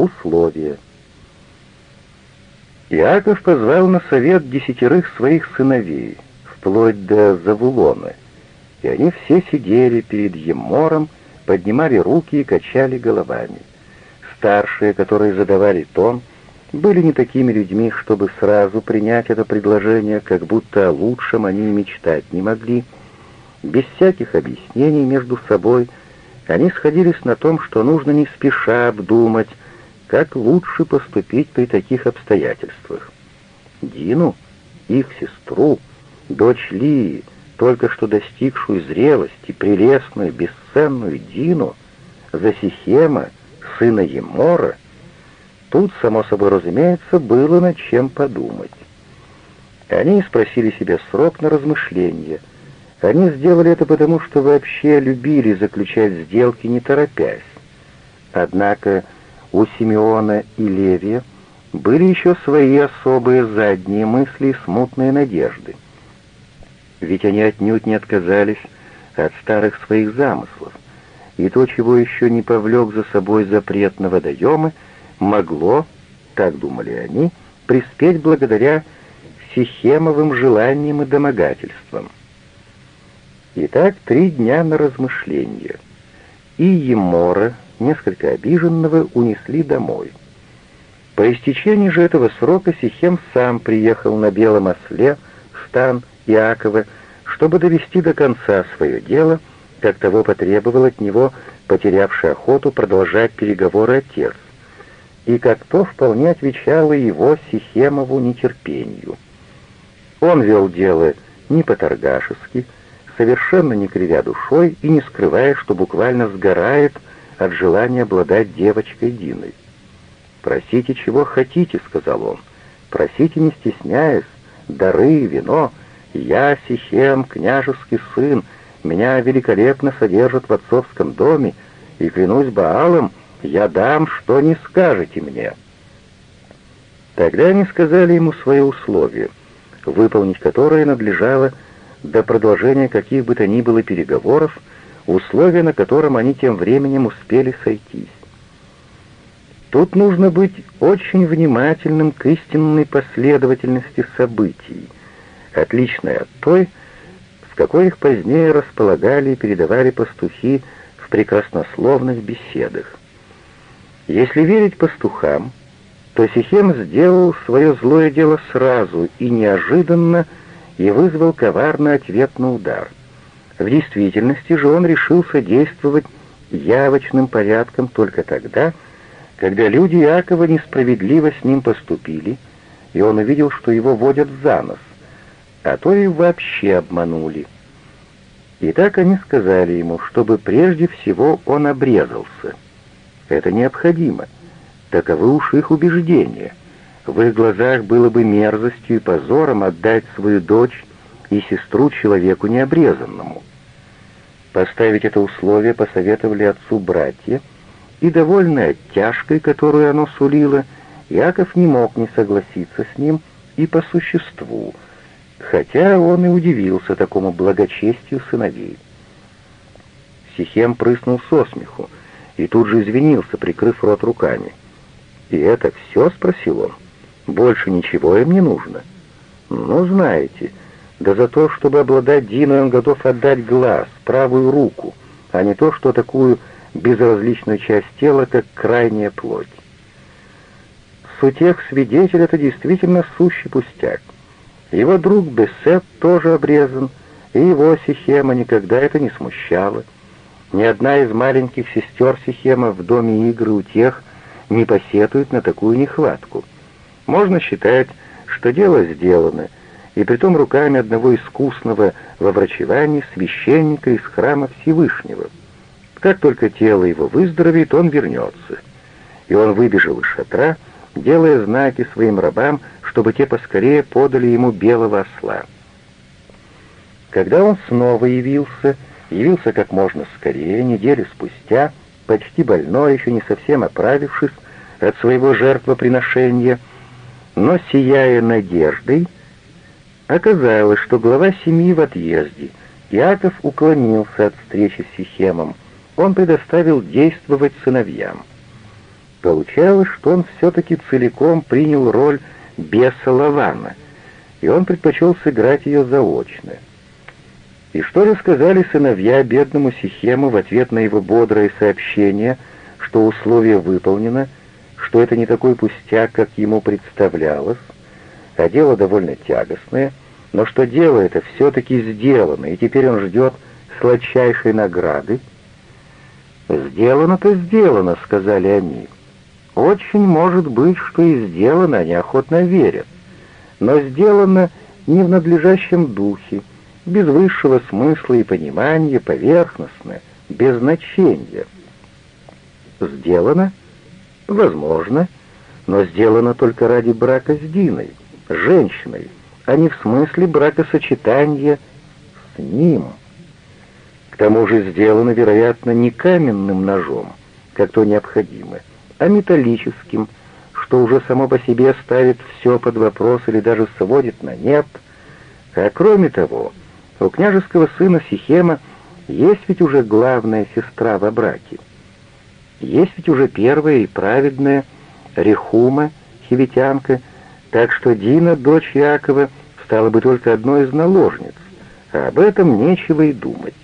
Условия. Иаков позвал на совет десятерых своих сыновей, вплоть до Завулона, и они все сидели перед Емором, поднимали руки и качали головами. Старшие, которые задавали тон, были не такими людьми, чтобы сразу принять это предложение, как будто о лучшем они мечтать не могли. Без всяких объяснений между собой они сходились на том, что нужно не спеша обдумать, как лучше поступить при таких обстоятельствах. Дину, их сестру, дочь Лии, только что достигшую зрелости, прелестную, бесценную Дину, за Сихема, сына Емора, Тут, само собой разумеется, было над чем подумать. Они спросили себя срок на размышление. Они сделали это потому, что вообще любили заключать сделки не торопясь. Однако у Симеона и Левия были еще свои особые задние мысли и смутные надежды. Ведь они отнюдь не отказались от старых своих замыслов, и то, чего еще не повлек за собой запрет на водоемы, могло, так думали они, приспеть благодаря Сихемовым желаниям и домогательствам. Итак, три дня на размышление. И Емора, несколько обиженного, унесли домой. По истечении же этого срока Сихем сам приехал на белом осле в стан Иакова, чтобы довести до конца свое дело, как того потребовал от него потерявший охоту продолжать переговоры отец и как то вполне отвечало его Сихемову нетерпению. Он вел дело не по-торгашески, совершенно не кривя душой и не скрывая, что буквально сгорает от желания обладать девочкой Диной. «Просите, чего хотите», — сказал он. «Просите, не стесняясь, дары, вино. Я, Сихем, княжеский сын, меня великолепно содержат в отцовском доме, и, клянусь Баалом, я дам, что не скажете мне». Тогда они сказали ему свои условия, выполнить которые надлежало до продолжения каких бы то ни было переговоров, условия, на котором они тем временем успели сойтись. Тут нужно быть очень внимательным к истинной последовательности событий, отличной от той, в какой их позднее располагали и передавали пастухи в прекраснословных беседах. Если верить пастухам, то Сихем сделал свое злое дело сразу и неожиданно и вызвал коварный ответный удар. В действительности же он решился действовать явочным порядком только тогда, когда люди Иакова несправедливо с ним поступили, и он увидел, что его водят за нос, а то и вообще обманули. И так они сказали ему, чтобы прежде всего он обрезался — это необходимо. Таковы уж их убеждения. В их глазах было бы мерзостью и позором отдать свою дочь и сестру человеку необрезанному. Поставить это условие посоветовали отцу братья, и, довольный оттяжкой, которую оно сулило, Яков не мог не согласиться с ним и по существу, хотя он и удивился такому благочестию сыновей. Сихем прыснул со смеху и тут же извинился, прикрыв рот руками. «И это все?» — спросил он. «Больше ничего им не нужно». «Ну, знаете, да за то, чтобы обладать Диной, он готов отдать глаз, правую руку, а не то, что такую безразличную часть тела, как крайняя плоть. С утех свидетель это действительно сущий пустяк. Его друг Бесет тоже обрезан, и его Сихема никогда это не смущало. Ни одна из маленьких сестер Сихема в доме игры у тех не посетует на такую нехватку. Можно считать, что дело сделано, и притом руками одного искусного во врачевании священника из храма Всевышнего. Как только тело его выздоровеет, он вернется. И он выбежал из шатра, делая знаки своим рабам, чтобы те поскорее подали ему белого осла. Когда он снова явился, явился как можно скорее, недели спустя, почти больной, еще не совсем оправившись от своего жертвоприношения, но сияя надеждой, оказалось, что глава семьи в отъезде. Иаков уклонился от встречи с Сихемом. Он предоставил действовать сыновьям. Получалось, что он все-таки целиком принял роль беса Лавана, и он предпочел сыграть ее заочно. И что же сказали сыновья бедному Сихему в ответ на его бодрое сообщение, что условие выполнено, что это не такой пустяк, как ему представлялось, а дело довольно тягостное, но что дело это все-таки сделано, и теперь он ждет сладчайшей награды? «Сделано-то сделано», — сказали они. «Очень может быть, что и сделано, они охотно верят. Но сделано не в надлежащем духе, без высшего смысла и понимания, поверхностно, без значения. Сделано? Возможно, но сделано только ради брака с Диной, женщиной, а не в смысле бракосочетания с ним» тому же сделано, вероятно, не каменным ножом, как то необходимо, а металлическим, что уже само по себе ставит все под вопрос или даже сводит на нет. А кроме того, у княжеского сына Сихема есть ведь уже главная сестра во браке. Есть ведь уже первая и праведная Рехума, хивитянка, так что Дина, дочь Якова, стала бы только одной из наложниц, а об этом нечего и думать.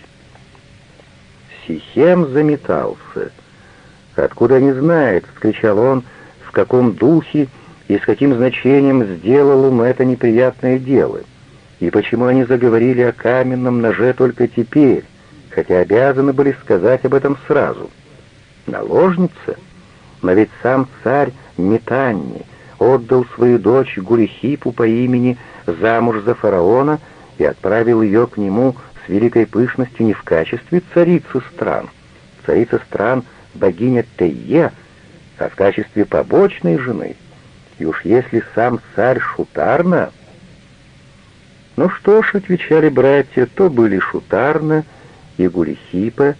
Сихем заметался. «Откуда не знает?» — вскричал он, — «в каком духе и с каким значением сделал ему это неприятное дело, и почему они заговорили о каменном ноже только теперь, хотя обязаны были сказать об этом сразу. Наложница? Но ведь сам царь Метанни отдал свою дочь Гулихипу по имени замуж за фараона и отправил ее к нему с великой пышностью не в качестве царицы стран, царица стран богиня Тейе, а в качестве побочной жены. И уж если сам царь Шутарна... Ну что ж, отвечали братья, то были Шутарна и Гулихипа,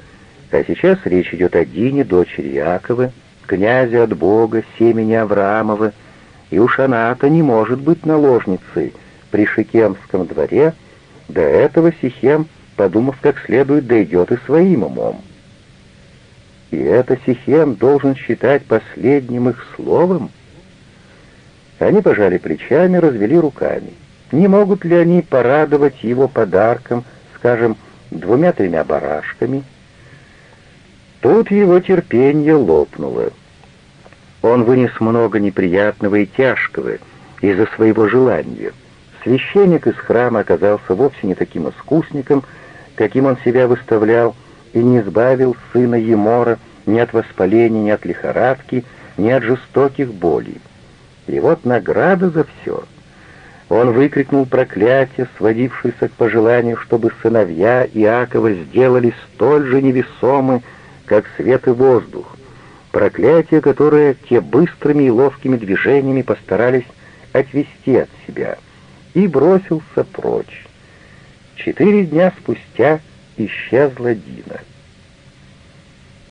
а сейчас речь идет о Дине, дочери Якова, князя от Бога, семени Авраамова, и уж она-то не может быть наложницей при Шикемском дворе, до этого Сихем подумав как следует, дойдет и своим умом. И это Сихем должен считать последним их словом? Они пожали плечами, развели руками. Не могут ли они порадовать его подарком, скажем, двумя-тремя барашками? Тут его терпение лопнуло. Он вынес много неприятного и тяжкого из-за своего желания. Священник из храма оказался вовсе не таким искусником, каким он себя выставлял, и не избавил сына Емора ни от воспаления, ни от лихорадки, ни от жестоких болей. И вот награда за все. Он выкрикнул проклятие, сводившееся к пожеланию, чтобы сыновья Иакова сделали столь же невесомы, как свет и воздух. Проклятие, которое те быстрыми и ловкими движениями постарались отвести от себя, и бросился прочь. Четыре дня спустя исчезла Дина.